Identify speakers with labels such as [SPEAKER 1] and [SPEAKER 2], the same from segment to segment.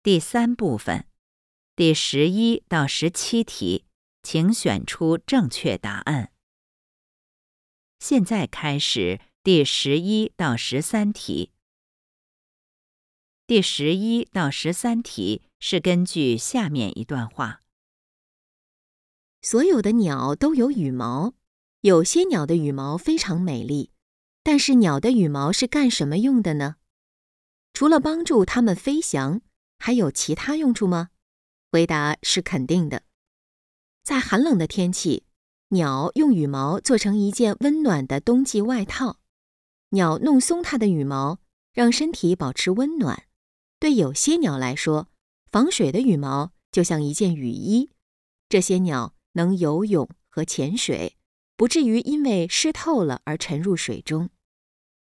[SPEAKER 1] 第三部分，第十一到十七题，请选出正确答案。现在开始第十一到十三题。第十一到十三题是根据下面一段话：
[SPEAKER 2] 所有的鸟都有羽毛，有些鸟的羽毛非常美丽，但是鸟的羽毛是干什么用的呢？除了帮助它们飞翔，还有其他用处吗？回答是肯定的。在寒冷的天气，鸟用羽毛做成一件温暖的冬季外套。鸟弄松它的羽毛，让身体保持温暖。对有些鸟来说，防水的羽毛就像一件雨衣。这些鸟能游泳和潜水，不至于因为湿透了而沉入水中。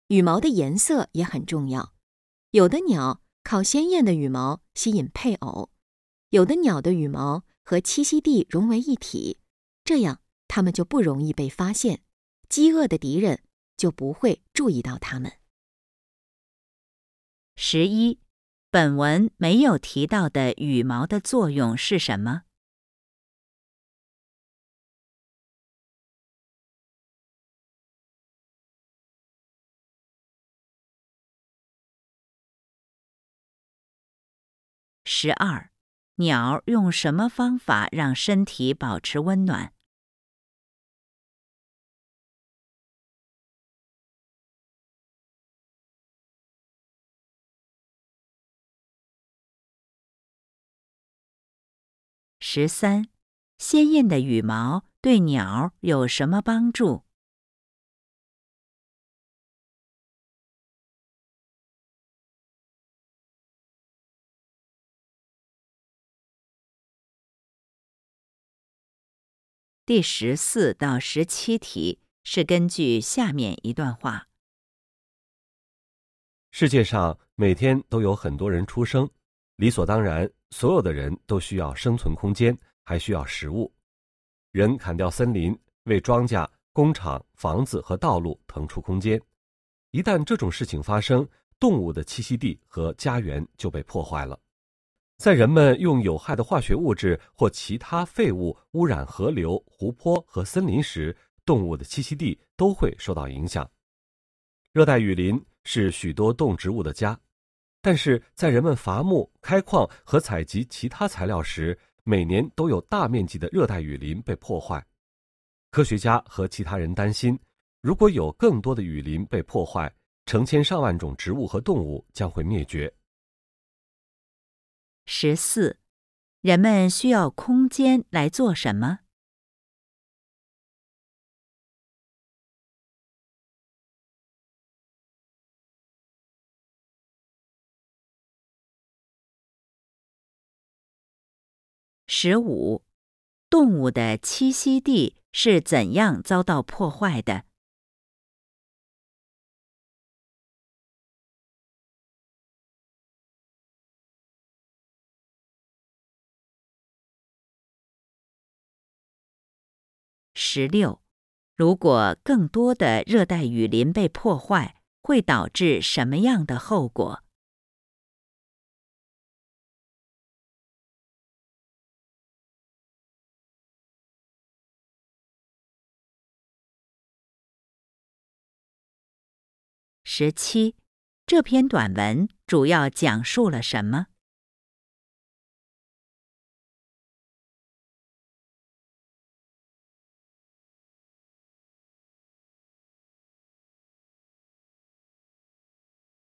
[SPEAKER 2] 羽毛的颜色也很重要。有的鸟靠鲜艳的羽毛吸引配偶，有的鸟的羽毛和栖息地融为一体，这样它们就不容易被发现，饥饿的敌人就不会注意到它们。
[SPEAKER 1] 十一。本文没有提到的羽毛的作用是什么？十二，鸟用什么方法让身体保持温暖？十三，鲜艳的羽毛对鸟有什么帮助？第十四到十七题是根据下面一段话：
[SPEAKER 3] 世界上每天都有很多人出生，理所当然。所有的人都需要生存空间，还需要食物。人砍掉森林，为庄稼、工厂、房子和道路腾出空间。一旦这种事情发生，动物的栖息地和家园就被破坏了。在人们用有害的化学物质或其他废物污染河流、湖泊和森林时，动物的栖息地都会受到影响。热带雨林是许多动植物的家。但是在人们伐木、开矿和采集其他材料时，每年都有大面积的热带雨林被破坏。科学家和其他人担心，如果有更多的雨林被破坏，成千上万种植物和动物将会灭绝。
[SPEAKER 1] 十四，人们需要空间来做什么？十五，动物的栖息地是怎样遭到破坏的？十六，如果更多的热带雨林被破坏，会导致什么样的后果？十七，这篇短文主要讲述了什么？